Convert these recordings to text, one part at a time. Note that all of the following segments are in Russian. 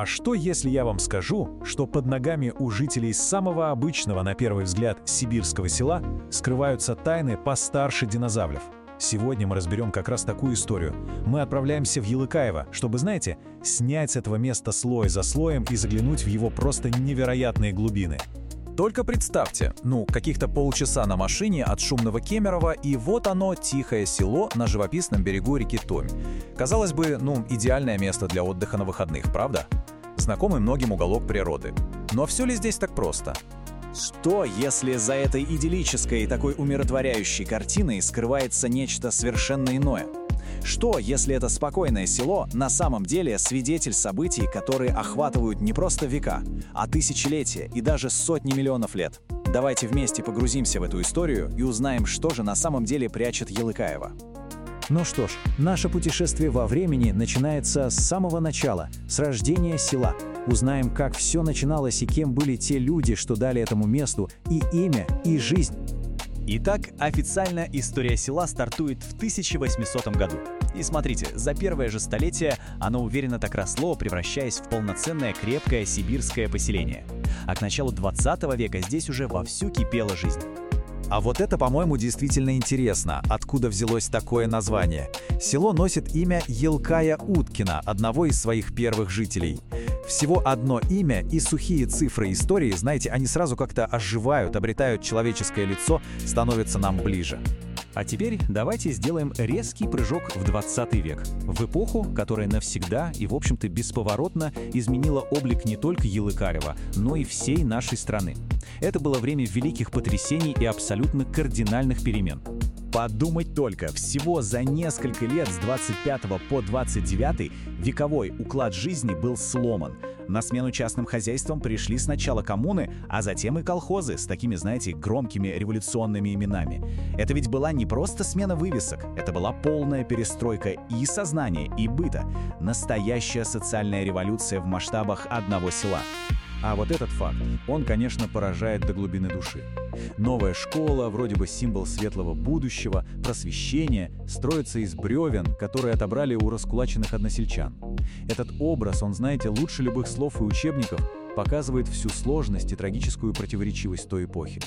А что, если я вам скажу, что под ногами у жителей самого обычного, на первый взгляд, сибирского села скрываются тайны постарше динозавров? Сегодня мы разберем как раз такую историю. Мы отправляемся в Елыкаево, чтобы, знаете, снять с этого места слой за слоем и заглянуть в его просто невероятные глубины. Только представьте, ну, каких-то полчаса на машине от шумного Кемерово, и вот оно, тихое село на живописном берегу реки Томь. Казалось бы, ну, идеальное место для отдыха на выходных, правда? Знакомый многим уголок природы. Но все ли здесь так просто? Что, если за этой идиллической и такой умиротворяющей картиной скрывается нечто совершенно иное? Что, если это спокойное село на самом деле свидетель событий, которые охватывают не просто века, а тысячелетия и даже сотни миллионов лет? Давайте вместе погрузимся в эту историю и узнаем, что же на самом деле прячет Елыкаева. Ну что ж, наше путешествие во времени начинается с самого начала, с рождения села. Узнаем, как все начиналось и кем были те люди, что дали этому месту и имя, и жизнь. Итак, официально история села стартует в 1800 году. И смотрите, за первое же столетие оно уверенно так росло, превращаясь в полноценное крепкое сибирское поселение. А к началу 20 века здесь уже вовсю кипела жизнь. А вот это, по-моему, действительно интересно, откуда взялось такое название. Село носит имя Елкая Уткина, одного из своих первых жителей. Всего одно имя и сухие цифры истории, знаете, они сразу как-то оживают, обретают человеческое лицо, становятся нам ближе. А теперь давайте сделаем резкий прыжок в 20 век, в эпоху, которая навсегда и, в общем-то, бесповоротно изменила облик не только Елыкарева, но и всей нашей страны. Это было время великих потрясений и абсолютно кардинальных перемен. Подумать только, всего за несколько лет с 25 по 29 вековой уклад жизни был сломан. На смену частным хозяйствам пришли сначала коммуны, а затем и колхозы с такими, знаете, громкими революционными именами. Это ведь была не просто смена вывесок, это была полная перестройка и сознания, и быта. Настоящая социальная революция в масштабах одного села. А вот этот факт, он, конечно, поражает до глубины души. Новая школа, вроде бы символ светлого будущего, просвещения, строится из бревен, которые отобрали у раскулаченных односельчан. Этот образ, он, знаете, лучше любых слов и учебников, показывает всю сложность и трагическую противоречивость той эпохи.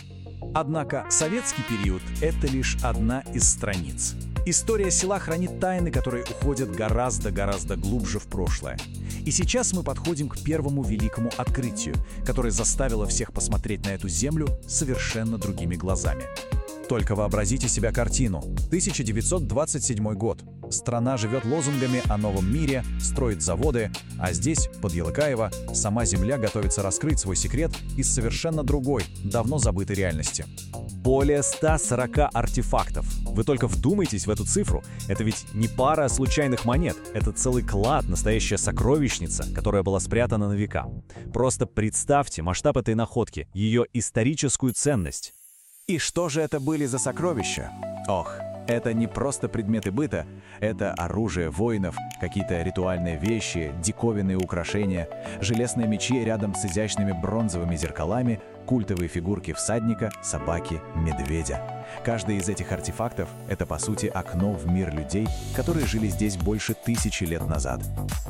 Однако советский период — это лишь одна из страниц. История села хранит тайны, которые уходят гораздо-гораздо глубже в прошлое. И сейчас мы подходим к первому великому открытию, которое заставило всех посмотреть на эту землю совершенно другими глазами. Только вообразите себя картину. 1927 год. Страна живет лозунгами о новом мире, строит заводы, а здесь, под Елыкаево, сама Земля готовится раскрыть свой секрет из совершенно другой, давно забытой реальности. Более 140 артефактов. Вы только вдумайтесь в эту цифру. Это ведь не пара случайных монет. Это целый клад, настоящая сокровищница, которая была спрятана на века. Просто представьте масштаб этой находки, ее историческую ценность. И что же это были за сокровища? Ох, это не просто предметы быта, это оружие воинов, какие-то ритуальные вещи, диковинные украшения, железные мечи рядом с изящными бронзовыми зеркалами, культовые фигурки всадника, собаки, медведя. Каждый из этих артефактов — это, по сути, окно в мир людей, которые жили здесь больше тысячи лет назад.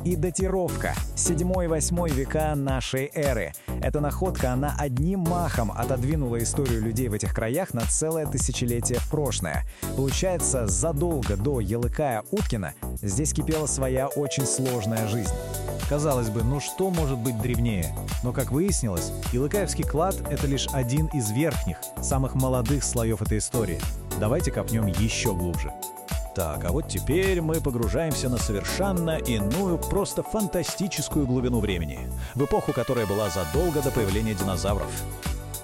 И датировка. 7-8 века нашей эры. Эта находка, она одним махом отодвинула историю людей в этих краях на целое тысячелетие в прошлое. Получается, задолго до Елыкая-Уткина здесь кипела своя очень сложная жизнь. Казалось бы, ну что может быть древнее? Но, как выяснилось, Илыкаевский клад — это лишь один из верхних, самых молодых слоев этой истории. Давайте копнем еще глубже. Так, а вот теперь мы погружаемся на совершенно иную, просто фантастическую глубину времени, в эпоху, которая была задолго до появления динозавров.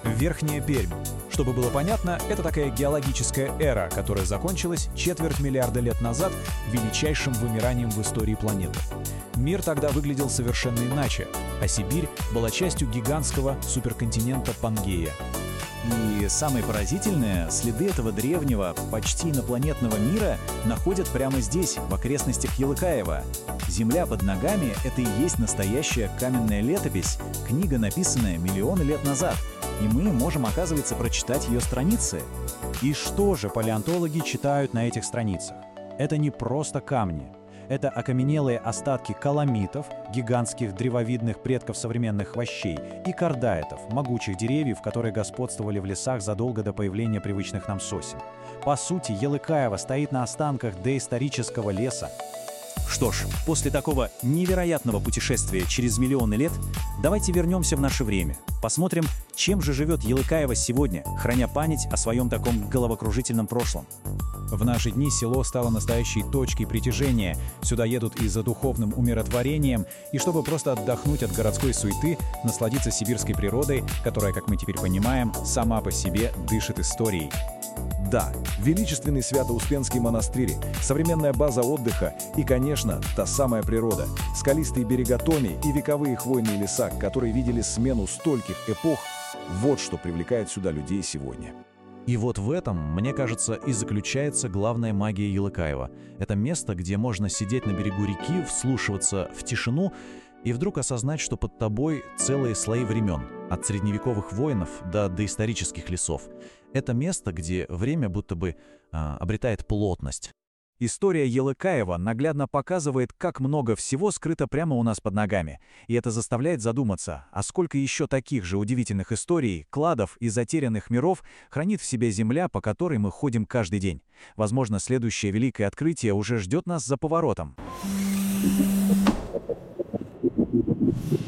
Верхняя Пермь. Чтобы было понятно, это такая геологическая эра, которая закончилась четверть миллиарда лет назад величайшим вымиранием в истории планеты. Мир тогда выглядел совершенно иначе, а Сибирь была частью гигантского суперконтинента Пангея. И самое поразительное, следы этого древнего, почти инопланетного мира находят прямо здесь, в окрестностях Елыкаева. Земля под ногами — это и есть настоящая каменная летопись, книга, написанная миллионы лет назад. И мы можем, оказывается, прочитать ее страницы. И что же палеонтологи читают на этих страницах? Это не просто камни — Это окаменелые остатки каламитов, гигантских древовидных предков современных хвощей, и кардаетов, могучих деревьев, которые господствовали в лесах задолго до появления привычных нам сосен. По сути, Елыкаева стоит на останках доисторического леса, что ж, после такого невероятного путешествия через миллионы лет, давайте вернемся в наше время. Посмотрим, чем же живет Елыкаева сегодня, храня память о своем таком головокружительном прошлом. В наши дни село стало настоящей точкой притяжения. Сюда едут и за духовным умиротворением, и чтобы просто отдохнуть от городской суеты, насладиться сибирской природой, которая, как мы теперь понимаем, сама по себе дышит историей. Да, величественный Свято-Успенский монастырь, современная база отдыха и, конечно, та самая природа, скалистые берега Томи и вековые хвойные леса, которые видели смену стольких эпох, вот что привлекает сюда людей сегодня. И вот в этом, мне кажется, и заключается главная магия Елыкаева. Это место, где можно сидеть на берегу реки, вслушиваться в тишину и вдруг осознать, что под тобой целые слои времен, от средневековых воинов до доисторических лесов. Это место, где время будто бы а, обретает плотность. История Елыкаева наглядно показывает, как много всего скрыто прямо у нас под ногами. И это заставляет задуматься, а сколько еще таких же удивительных историй, кладов и затерянных миров хранит в себе Земля, по которой мы ходим каждый день. Возможно, следующее великое открытие уже ждет нас за поворотом. Thank you.